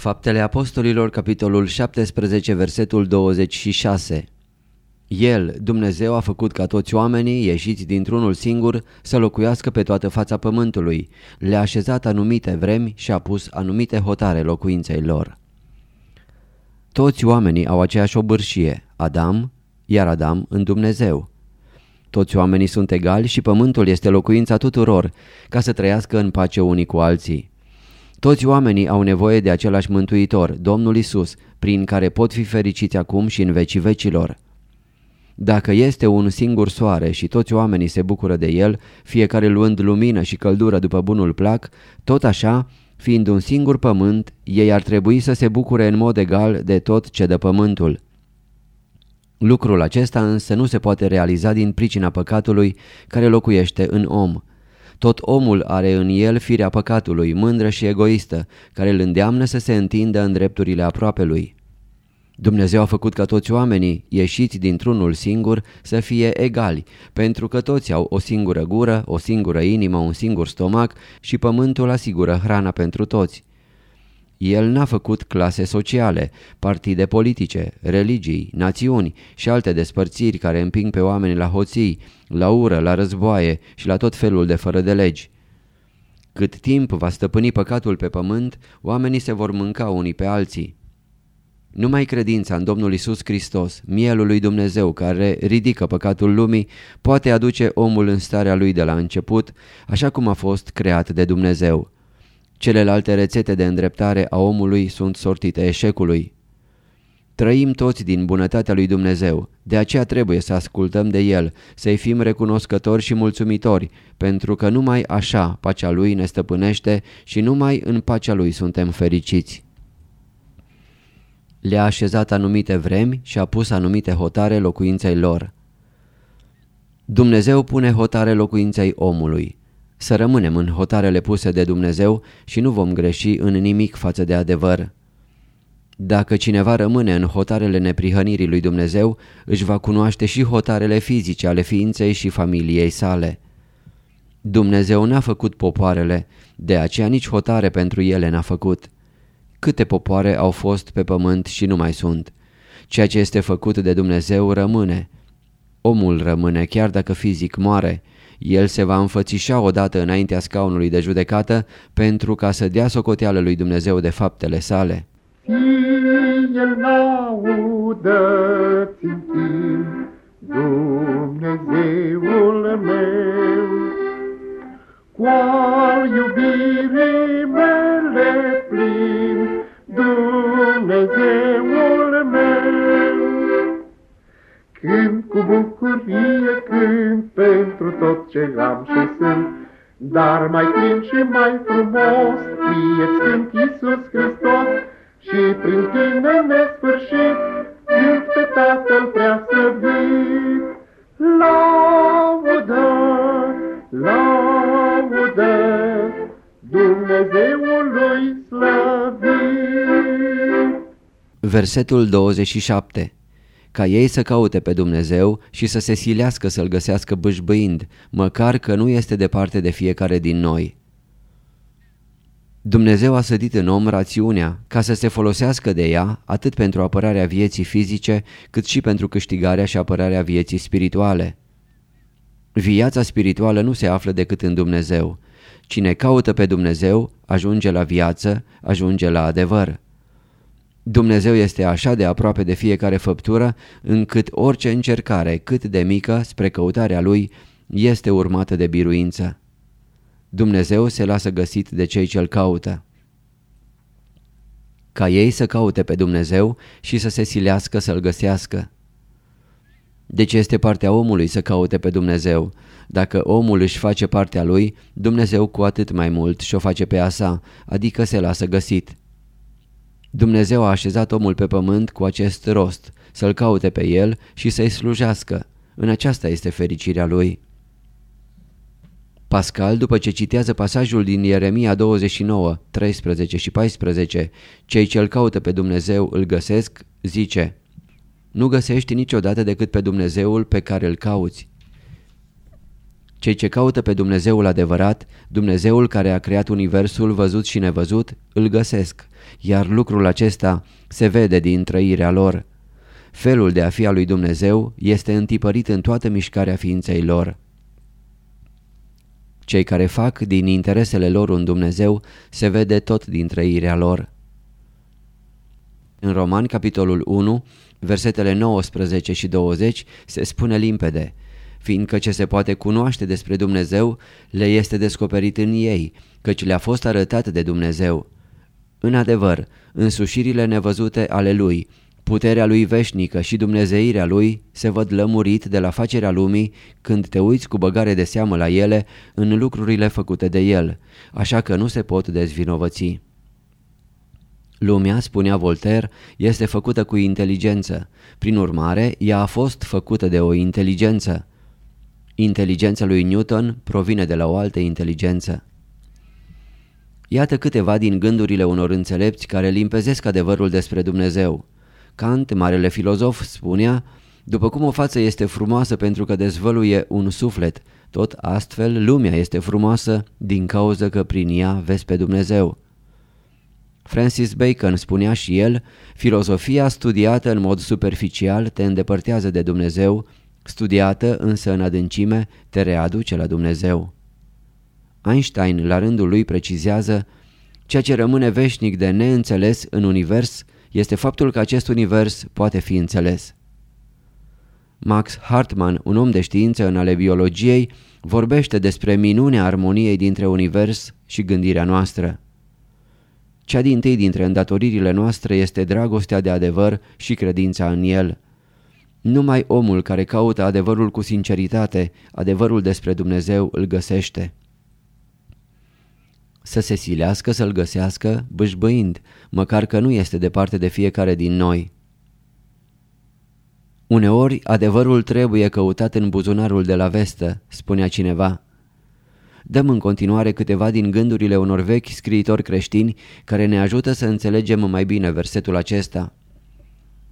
Faptele Apostolilor, capitolul 17, versetul 26 El, Dumnezeu, a făcut ca toți oamenii, ieșiți dintr-unul singur, să locuiască pe toată fața pământului, le-a așezat anumite vremi și a pus anumite hotare locuinței lor. Toți oamenii au aceeași obârșie, Adam, iar Adam în Dumnezeu. Toți oamenii sunt egali și pământul este locuința tuturor, ca să trăiască în pace unii cu alții. Toți oamenii au nevoie de același mântuitor, Domnul Isus, prin care pot fi fericiți acum și în vecii vecilor. Dacă este un singur soare și toți oamenii se bucură de el, fiecare luând lumină și căldură după bunul plac, tot așa, fiind un singur pământ, ei ar trebui să se bucure în mod egal de tot ce dă pământul. Lucrul acesta însă nu se poate realiza din pricina păcatului care locuiește în om. Tot omul are în el firea păcatului, mândră și egoistă, care îl îndeamnă să se întindă în drepturile aproapelui. Dumnezeu a făcut ca toți oamenii, ieșiți dintr-unul singur, să fie egali, pentru că toți au o singură gură, o singură inimă, un singur stomac și pământul asigură hrana pentru toți. El n-a făcut clase sociale, partide politice, religii, națiuni și alte despărțiri care împing pe oameni la hoții, la ură, la războaie și la tot felul de fără de legi. Cât timp va stăpâni păcatul pe pământ, oamenii se vor mânca unii pe alții. Numai credința în Domnul Isus Hristos, mielul lui Dumnezeu care ridică păcatul lumii, poate aduce omul în starea lui de la început, așa cum a fost creat de Dumnezeu. Celelalte rețete de îndreptare a omului sunt sortite eșecului. Trăim toți din bunătatea lui Dumnezeu, de aceea trebuie să ascultăm de El, să-i fim recunoscători și mulțumitori, pentru că numai așa pacea Lui ne stăpânește și numai în pacea Lui suntem fericiți. Le-a așezat anumite vremi și a pus anumite hotare locuinței lor. Dumnezeu pune hotare locuinței omului. Să rămânem în hotarele puse de Dumnezeu și nu vom greși în nimic față de adevăr. Dacă cineva rămâne în hotarele neprihănirii lui Dumnezeu, își va cunoaște și hotarele fizice ale ființei și familiei sale. Dumnezeu n-a făcut popoarele, de aceea nici hotare pentru ele n-a făcut. Câte popoare au fost pe pământ și nu mai sunt. Ceea ce este făcut de Dumnezeu rămâne. Omul rămâne chiar dacă fizic moare. El se va înfățișa odată înaintea scaunului de judecată pentru ca să dea socoteală lui Dumnezeu de faptele sale. El laudă țintim, Dumnezeul meu, cu al iubirii mele plin, Dumnezeul meu. Când cu bucurie cânt pentru tot ce am și sunt, dar mai plin și mai frumos, fie-ți cânt Iisus Hristos, și prin tine nesfârșit, cânt pe Tatăl prea slăvit. Laudă, laudă, Dumnezeului slăvit. Versetul 27 ca ei să caute pe Dumnezeu și să se silească să-L găsească bâșbâind, măcar că nu este departe de fiecare din noi. Dumnezeu a sădit în om rațiunea ca să se folosească de ea atât pentru apărarea vieții fizice cât și pentru câștigarea și apărarea vieții spirituale. Viața spirituală nu se află decât în Dumnezeu. Cine caută pe Dumnezeu ajunge la viață, ajunge la adevăr. Dumnezeu este așa de aproape de fiecare făptură, încât orice încercare, cât de mică, spre căutarea Lui, este urmată de biruință. Dumnezeu se lasă găsit de cei ce-L caută. Ca ei să caute pe Dumnezeu și să se silească să-L găsească. Deci este partea omului să caute pe Dumnezeu. Dacă omul își face partea lui, Dumnezeu cu atât mai mult și-o face pe a sa, adică se lasă găsit. Dumnezeu a așezat omul pe pământ cu acest rost, să-l caute pe el și să-i slujească. În aceasta este fericirea lui. Pascal, după ce citează pasajul din Ieremia 29, 13 și 14, cei ce-l caută pe Dumnezeu îl găsesc, zice Nu găsești niciodată decât pe Dumnezeul pe care îl cauți. Cei ce caută pe Dumnezeul adevărat, Dumnezeul care a creat universul văzut și nevăzut, îl găsesc, iar lucrul acesta se vede din trăirea lor. Felul de a fi al lui Dumnezeu este întipărit în toată mișcarea ființei lor. Cei care fac din interesele lor un Dumnezeu se vede tot din trăirea lor. În Roman, capitolul 1, versetele 19 și 20, se spune limpede – fiindcă ce se poate cunoaște despre Dumnezeu le este descoperit în ei, căci le-a fost arătat de Dumnezeu. În adevăr, însușirile nevăzute ale Lui, puterea Lui veșnică și dumnezeirea Lui se văd lămurit de la facerea lumii când te uiți cu băgare de seamă la ele în lucrurile făcute de El, așa că nu se pot dezvinovăți. Lumea, spunea Voltaire, este făcută cu inteligență. Prin urmare, ea a fost făcută de o inteligență. Inteligența lui Newton provine de la o altă inteligență. Iată câteva din gândurile unor înțelepți care limpezesc adevărul despre Dumnezeu. Kant, marele filozof, spunea, după cum o față este frumoasă pentru că dezvăluie un suflet, tot astfel lumea este frumoasă din cauza că prin ea vezi pe Dumnezeu. Francis Bacon spunea și el, filozofia studiată în mod superficial te îndepărtează de Dumnezeu, Studiată însă în adâncime te readuce la Dumnezeu. Einstein la rândul lui precizează Ceea ce rămâne veșnic de neînțeles în univers este faptul că acest univers poate fi înțeles. Max Hartmann, un om de știință în ale biologiei, vorbește despre minunea armoniei dintre univers și gândirea noastră. Cea din tâi dintre îndatoririle noastre este dragostea de adevăr și credința în el. Numai omul care caută adevărul cu sinceritate, adevărul despre Dumnezeu, îl găsește. Să se silească să-l găsească, bâșbâind, măcar că nu este departe de fiecare din noi. Uneori, adevărul trebuie căutat în buzunarul de la vestă, spunea cineva. Dăm în continuare câteva din gândurile unor vechi scriitori creștini care ne ajută să înțelegem mai bine versetul acesta.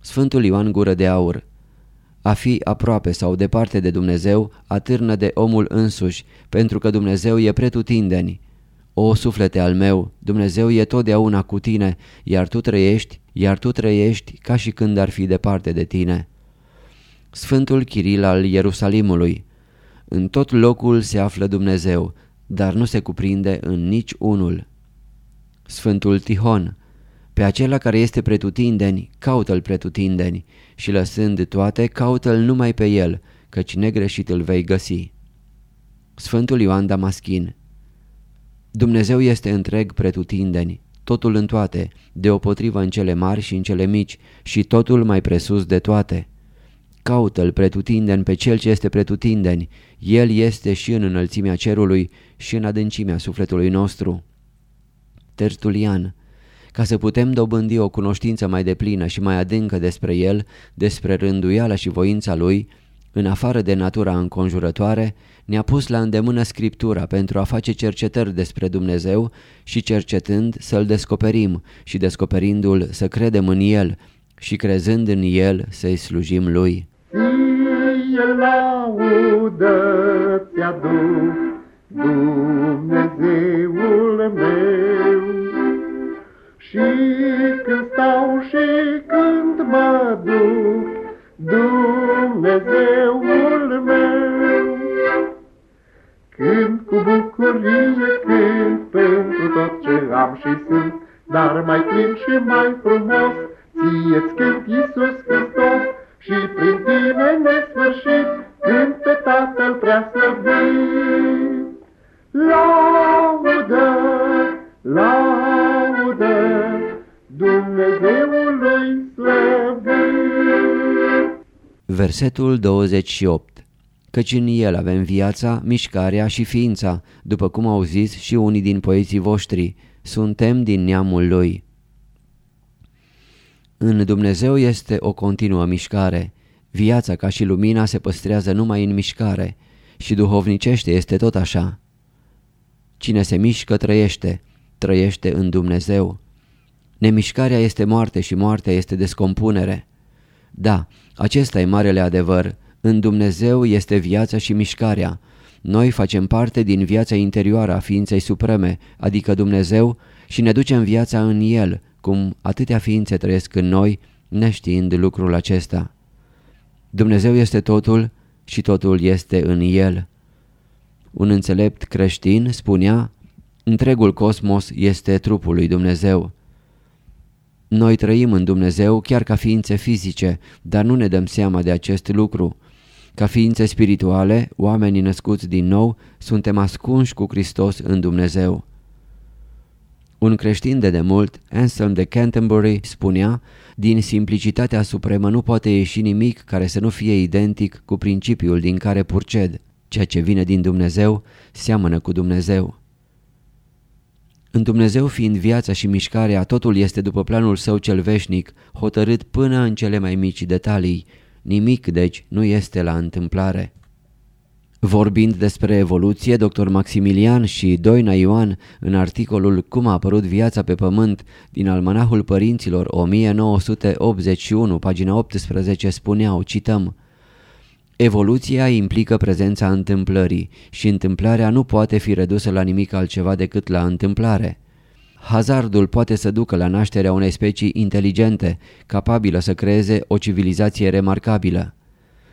Sfântul Ioan Gură de Aur a fi aproape sau departe de Dumnezeu atârnă de omul însuși, pentru că Dumnezeu e pretutindeni. O, suflete al meu, Dumnezeu e totdeauna cu tine, iar tu trăiești, iar tu trăiești ca și când ar fi departe de tine. Sfântul Chiril al Ierusalimului În tot locul se află Dumnezeu, dar nu se cuprinde în nici unul. Sfântul Tihon pe acela care este pretutindeni, caută-l pretutindeni și lăsând toate, caută-l numai pe el, căci negreșit îl vei găsi. Sfântul Ioan Damaschin Dumnezeu este întreg pretutindeni, totul în toate, deopotrivă în cele mari și în cele mici și totul mai presus de toate. Caută-l pretutindeni pe cel ce este pretutindeni, el este și în înălțimea cerului și în adâncimea sufletului nostru. Tertulian ca să putem dobândi o cunoștință mai deplină și mai adâncă despre el, despre rânduiala și voința lui, în afară de natura înconjurătoare, ne-a pus la îndemână Scriptura pentru a face cercetări despre Dumnezeu și cercetând să-L descoperim și descoperindu-L să credem în El și crezând în El să-i slujim Lui. Fie laudă ți-aduc, Dumnezeul meu, și când stau și când mă duc, Dumnezeul meu. Când cu bucurie când pentru tot ce am și sunt, Dar mai plin și mai frumos, ție-ți cânt Iisus Hristos, și prin tine nesfârșit, cânt pe Tatăl prea slăvit. Laudă, laudă, Dumnezeului slăvit. Versetul 28 Căci în el avem viața, mișcarea și ființa, după cum au zis și unii din poeții voștri, suntem din neamul lui. În Dumnezeu este o continuă mișcare. Viața ca și lumina se păstrează numai în mișcare și duhovnicește este tot așa. Cine se mișcă trăiește, trăiește în Dumnezeu. Nemișcarea este moarte și moartea este descompunere. Da, acesta e marele adevăr. În Dumnezeu este viața și mișcarea. Noi facem parte din viața interioară a ființei supreme, adică Dumnezeu, și ne ducem viața în El, cum atâtea ființe trăiesc în noi, neștiind lucrul acesta. Dumnezeu este totul și totul este în El. Un înțelept creștin spunea, întregul cosmos este trupul lui Dumnezeu. Noi trăim în Dumnezeu chiar ca ființe fizice, dar nu ne dăm seama de acest lucru. Ca ființe spirituale, oamenii născuți din nou, suntem ascunși cu Hristos în Dumnezeu. Un creștin de demult, Anselm de Canterbury, spunea, din simplicitatea supremă nu poate ieși nimic care să nu fie identic cu principiul din care purced. Ceea ce vine din Dumnezeu seamănă cu Dumnezeu. În Dumnezeu fiind viața și mișcarea, totul este după planul său cel veșnic, hotărât până în cele mai mici detalii. Nimic, deci, nu este la întâmplare. Vorbind despre evoluție, dr. Maximilian și Doina Ioan, în articolul Cum a apărut viața pe pământ din Almanahul Părinților 1981, pagina 18, spuneau, cităm, Evoluția implică prezența întâmplării și întâmplarea nu poate fi redusă la nimic altceva decât la întâmplare. Hazardul poate să ducă la nașterea unei specii inteligente, capabilă să creeze o civilizație remarcabilă.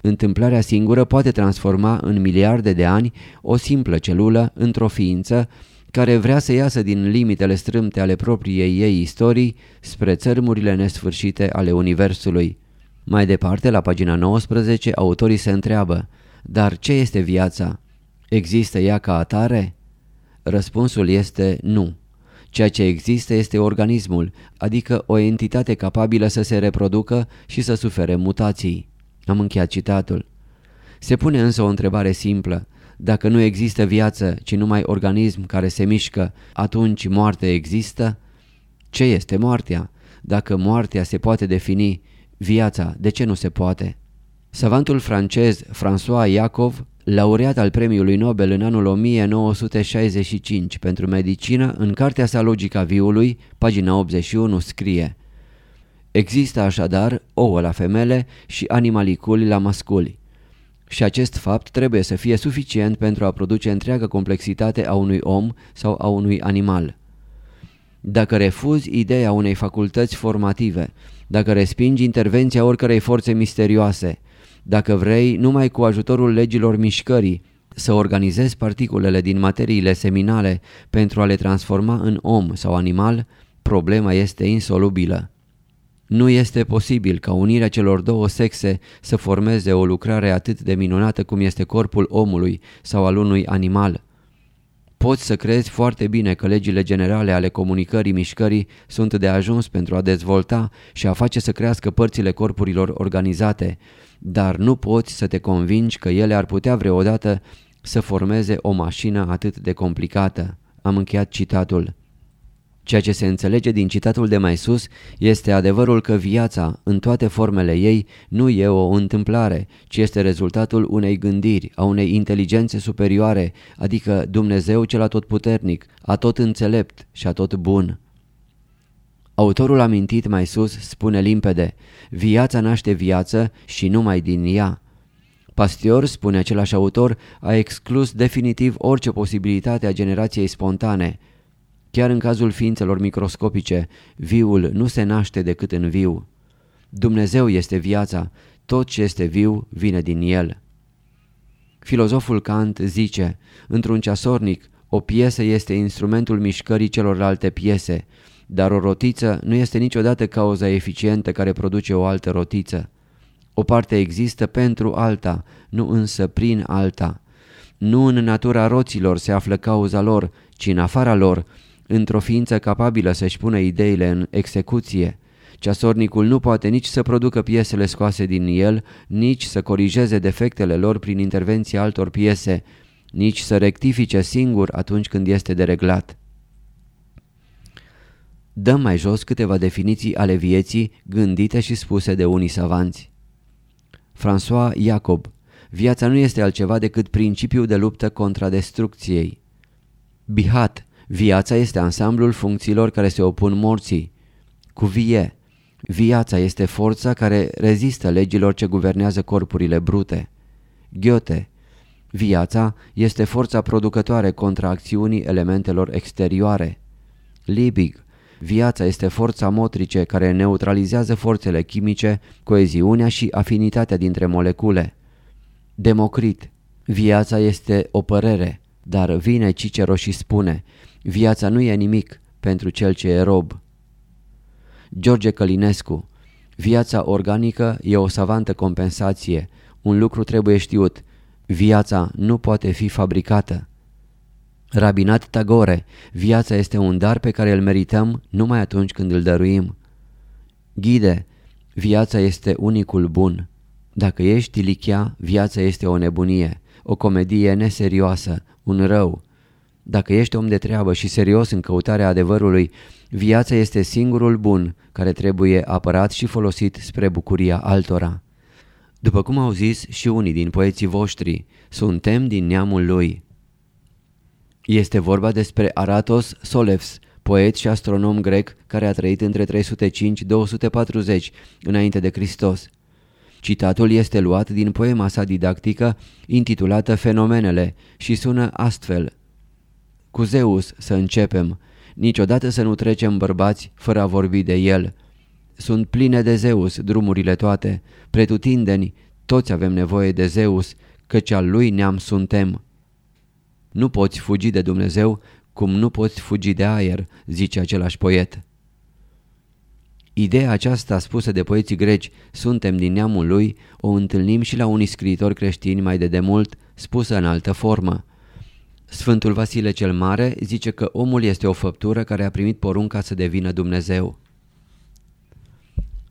Întâmplarea singură poate transforma în miliarde de ani o simplă celulă într-o ființă care vrea să iasă din limitele strâmte ale propriei ei istorii spre țărmurile nesfârșite ale Universului. Mai departe, la pagina 19, autorii se întreabă, dar ce este viața? Există ea ca atare? Răspunsul este nu. Ceea ce există este organismul, adică o entitate capabilă să se reproducă și să sufere mutații. Am încheiat citatul. Se pune însă o întrebare simplă. Dacă nu există viață, ci numai organism care se mișcă, atunci moarte există? Ce este moartea? Dacă moartea se poate defini, viața de ce nu se poate? Savantul francez François Iacov, laureat al premiului Nobel în anul 1965 pentru medicină, în cartea sa Logica viului, pagina 81, scrie Există așadar ouă la femele și animaliculi la masculi. Și acest fapt trebuie să fie suficient pentru a produce întreaga complexitate a unui om sau a unui animal. Dacă refuzi ideea unei facultăți formative, dacă respingi intervenția oricărei forțe misterioase, dacă vrei numai cu ajutorul legilor mișcării să organizezi particulele din materiile seminale pentru a le transforma în om sau animal, problema este insolubilă. Nu este posibil ca unirea celor două sexe să formeze o lucrare atât de minunată cum este corpul omului sau al unui animal. Poți să crezi foarte bine că legile generale ale comunicării mișcării sunt de ajuns pentru a dezvolta și a face să crească părțile corpurilor organizate, dar nu poți să te convingi că ele ar putea vreodată să formeze o mașină atât de complicată. Am încheiat citatul. Ceea ce se înțelege din citatul de mai sus este adevărul că viața, în toate formele ei, nu e o întâmplare, ci este rezultatul unei gândiri, a unei inteligențe superioare, adică Dumnezeu cel atotputernic, atot înțelept și atot bun. Autorul amintit mai sus spune limpede, viața naște viață și numai din ea. Pastior, spune același autor, a exclus definitiv orice posibilitate a generației spontane, Chiar în cazul ființelor microscopice, viul nu se naște decât în viu. Dumnezeu este viața, tot ce este viu vine din el. Filozoful Kant zice, într-un ceasornic, o piesă este instrumentul mișcării celorlalte piese. dar o rotiță nu este niciodată cauza eficientă care produce o altă rotiță. O parte există pentru alta, nu însă prin alta. Nu în natura roților se află cauza lor, ci în afara lor, într-o ființă capabilă să-și pună ideile în execuție. Ceasornicul nu poate nici să producă piesele scoase din el, nici să corigeze defectele lor prin intervenția altor piese, nici să rectifice singur atunci când este dereglat. Dăm mai jos câteva definiții ale vieții gândite și spuse de unii savanți. François Jacob Viața nu este altceva decât principiul de luptă contra destrucției. Bihat Viața este ansamblul funcțiilor care se opun morții. Cuvie Viața este forța care rezistă legilor ce guvernează corpurile brute. Ghiote Viața este forța producătoare contra acțiunii elementelor exterioare. Libig Viața este forța motrice care neutralizează forțele chimice, coeziunea și afinitatea dintre molecule. Democrit Viața este o părere, dar vine Ciceroș și spune Viața nu e nimic pentru cel ce e rob. George Călinescu Viața organică e o savantă compensație. Un lucru trebuie știut. Viața nu poate fi fabricată. Rabinat Tagore Viața este un dar pe care îl merităm numai atunci când îl dăruim. Ghide Viața este unicul bun. Dacă ești lichia, viața este o nebunie, o comedie neserioasă, un rău. Dacă ești om de treabă și serios în căutarea adevărului, viața este singurul bun care trebuie apărat și folosit spre bucuria altora. După cum au zis și unii din poeții voștri, suntem din neamul lui. Este vorba despre Aratos Solevs, poet și astronom grec care a trăit între 305-240 înainte de Hristos. Citatul este luat din poema sa didactică intitulată Fenomenele și sună astfel. Cu Zeus să începem, niciodată să nu trecem bărbați fără a vorbi de el. Sunt pline de Zeus drumurile toate, pretutindeni, toți avem nevoie de Zeus, căci al lui neam suntem. Nu poți fugi de Dumnezeu cum nu poți fugi de aer, zice același poet. Ideea aceasta spusă de poeții greci, suntem din neamul lui, o întâlnim și la unii scriitori creștini mai de demult, spusă în altă formă. Sfântul Vasile cel Mare zice că omul este o făptură care a primit porunca să devină Dumnezeu.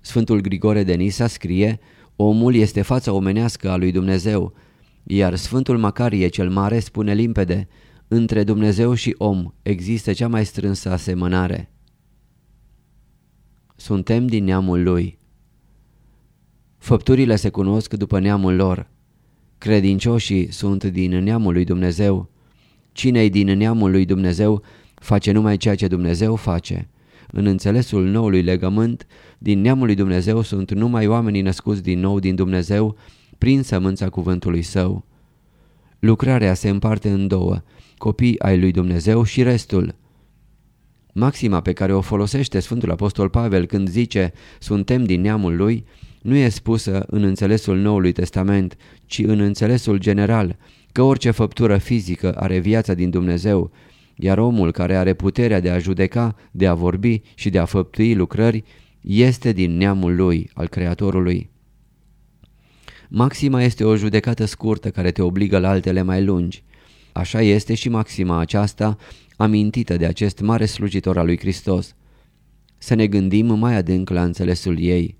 Sfântul Grigore de Nisa scrie, omul este fața omenească a lui Dumnezeu, iar Sfântul Macarie cel Mare spune limpede, între Dumnezeu și om există cea mai strânsă asemănare. Suntem din neamul lui. Făpturile se cunosc după neamul lor. Credincioșii sunt din neamul lui Dumnezeu. Cine-i din neamul lui Dumnezeu face numai ceea ce Dumnezeu face. În înțelesul noului legământ, din neamul lui Dumnezeu sunt numai oamenii născuți din nou din Dumnezeu, prin sămânța cuvântului său. Lucrarea se împarte în două, copii ai lui Dumnezeu și restul. Maxima pe care o folosește Sfântul Apostol Pavel când zice suntem din neamul lui nu e spusă în înțelesul Noului Testament, ci în înțelesul general, că orice făptură fizică are viața din Dumnezeu, iar omul care are puterea de a judeca, de a vorbi și de a făptui lucrări, este din neamul lui, al Creatorului. Maxima este o judecată scurtă care te obligă la altele mai lungi. Așa este și maxima aceasta amintită de acest mare slujitor al lui Hristos. Să ne gândim mai adânc la înțelesul ei.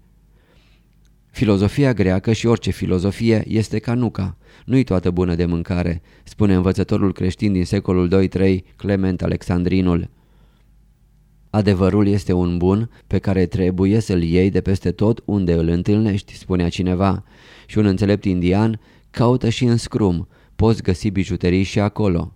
Filozofia greacă și orice filozofie este ca nuca, nu-i toată bună de mâncare, spune învățătorul creștin din secolul 2-3 Clement Alexandrinul. Adevărul este un bun pe care trebuie să-l iei de peste tot unde îl întâlnești, spunea cineva, și un înțelept indian caută și în scrum, poți găsi bijuterii și acolo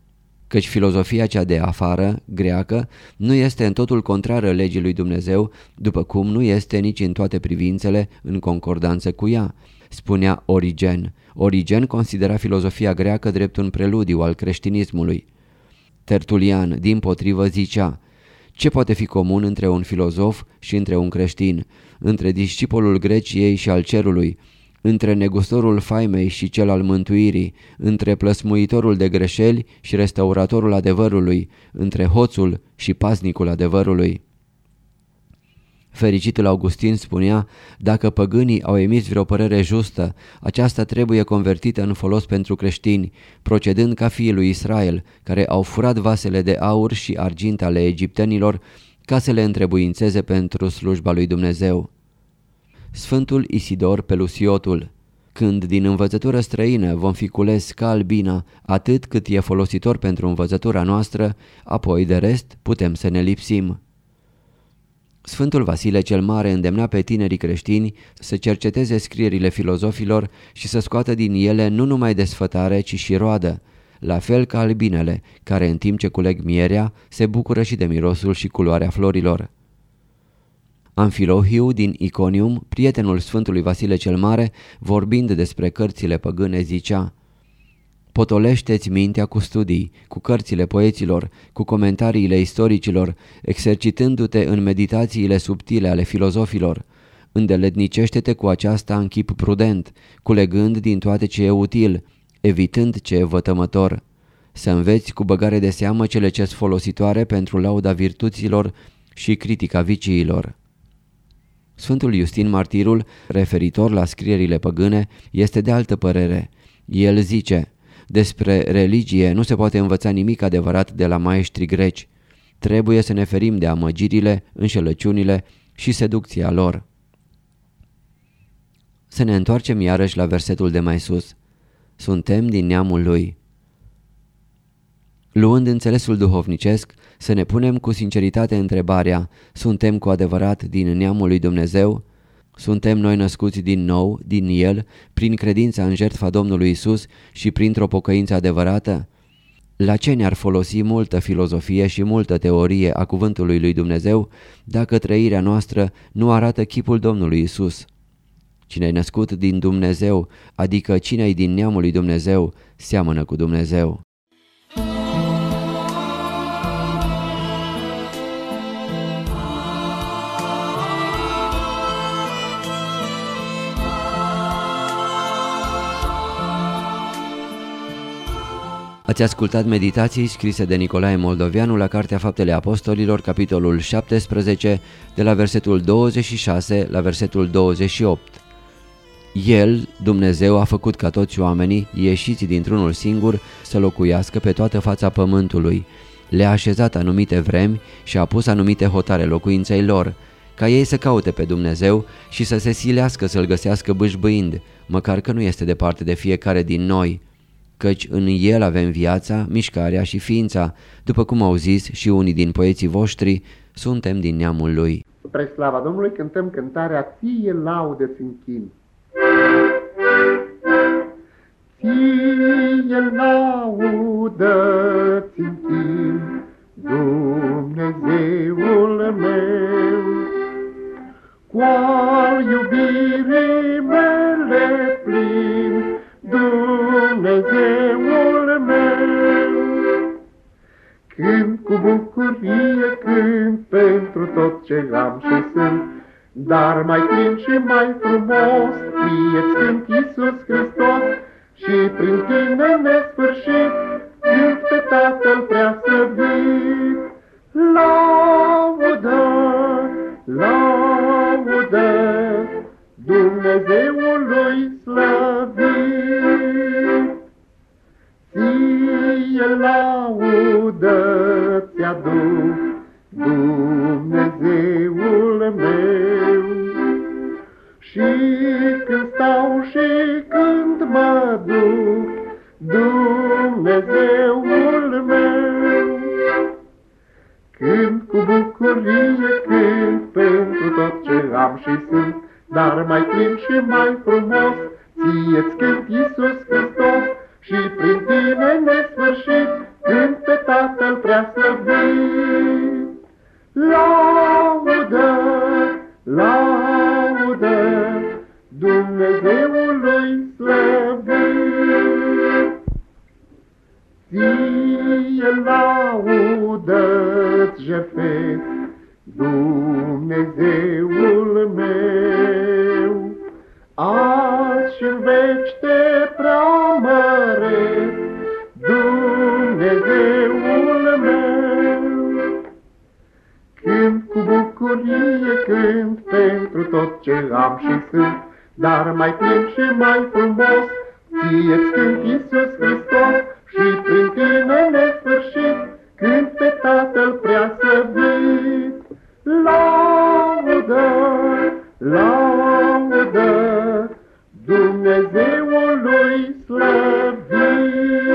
căci filozofia cea de afară, greacă, nu este în totul contrară legii lui Dumnezeu, după cum nu este nici în toate privințele în concordanță cu ea, spunea Origen. Origen considera filozofia greacă drept un preludiu al creștinismului. Tertulian, din potrivă, zicea, ce poate fi comun între un filozof și între un creștin, între discipolul Greciei și al cerului, între negustorul faimei și cel al mântuirii, între plăsmuitorul de greșeli și restauratorul adevărului, între hoțul și paznicul adevărului. Fericitul Augustin spunea, dacă păgânii au emis vreo părere justă, aceasta trebuie convertită în folos pentru creștini, procedând ca fiii lui Israel, care au furat vasele de aur și argint ale egiptenilor ca să le întrebuințeze pentru slujba lui Dumnezeu. Sfântul Isidor Pelusiotul când din învățătură străină vom fi cules ca albina atât cât e folositor pentru învățătura noastră, apoi de rest putem să ne lipsim. Sfântul Vasile cel Mare îndemna pe tinerii creștini să cerceteze scrierile filozofilor și să scoată din ele nu numai desfătare, ci și roadă, la fel ca albinele, care în timp ce culeg mierea se bucură și de mirosul și culoarea florilor. Amfilohiu din Iconium, prietenul Sfântului Vasile cel Mare, vorbind despre cărțile păgâne, zicea Potolește-ți mintea cu studii, cu cărțile poeților, cu comentariile istoricilor, exercitându-te în meditațiile subtile ale filozofilor. Îndeletnicește-te cu aceasta în chip prudent, culegând din toate ce e util, evitând ce e vătămător. Să înveți cu băgare de seamă cele ce folositoare pentru lauda virtuților și critica viciilor. Sfântul Iustin Martirul, referitor la scrierile păgâne, este de altă părere. El zice, despre religie nu se poate învăța nimic adevărat de la maestri greci. Trebuie să ne ferim de amăgirile, înșelăciunile și seducția lor. Să ne întoarcem iarăși la versetul de mai sus. Suntem din neamul lui. Luând înțelesul duhovnicesc, să ne punem cu sinceritate întrebarea, suntem cu adevărat din neamul lui Dumnezeu? Suntem noi născuți din nou, din El, prin credința în jertfa Domnului Isus și printr-o pocăință adevărată? La ce ne-ar folosi multă filozofie și multă teorie a cuvântului lui Dumnezeu dacă trăirea noastră nu arată chipul Domnului Isus? Cine e născut din Dumnezeu, adică cine e din neamul lui Dumnezeu, seamănă cu Dumnezeu. Ați ascultat meditații scrise de Nicolae Moldovianu la Cartea Faptele Apostolilor, capitolul 17, de la versetul 26 la versetul 28. El, Dumnezeu, a făcut ca toți oamenii, ieșiți dintr-unul singur, să locuiască pe toată fața pământului. Le-a așezat anumite vremi și a pus anumite hotare locuinței lor, ca ei să caute pe Dumnezeu și să se silească să-L găsească bâșbâind, măcar că nu este departe de fiecare din noi căci în el avem viața, mișcarea și ființa, după cum au zis și unii din poeții voștri, suntem din neamul lui. Spre slava Domnului cântăm cântarea Ție laudă-ți închin. Ție laudă-ți închin, Dumnezeul meu, cu al iubirii mele plin, Dumnezeul meu. Când cu bucurie când pentru tot ce am și sunt, dar mai plin și mai frumos, fie-ți cânt Iisus Hristos, și prin tine nesfârșit, cânt pe Tatăl prea săvit. Laudă, laudă, Dumnezeului slăvit. Ție laudă ți-aduc, Dumnezeul meu. Și când stau și când mă duc, Dumnezeul meu. Când cu bucurie când pentru tot ce am și sunt, dar mai plin și mai frumos, ție-ți cânt Iisus Hristos și prin tine nesfârșit, cânt pe Tatăl prea slăvit. Laudă, laudă, Dumnezeului slăvit. Ție laudă-ți jertfesc, Dumnezeul meu, azi și veci te preamăresc, bucurie cânt pentru tot ce am și sunt, dar mai plin și mai frumos, ție-ți cânt Iisus Hristos și prin tine nesfârșit, cânt pe Tatăl preasăvit. Laudă, laudă, Dumnezeului slăvit!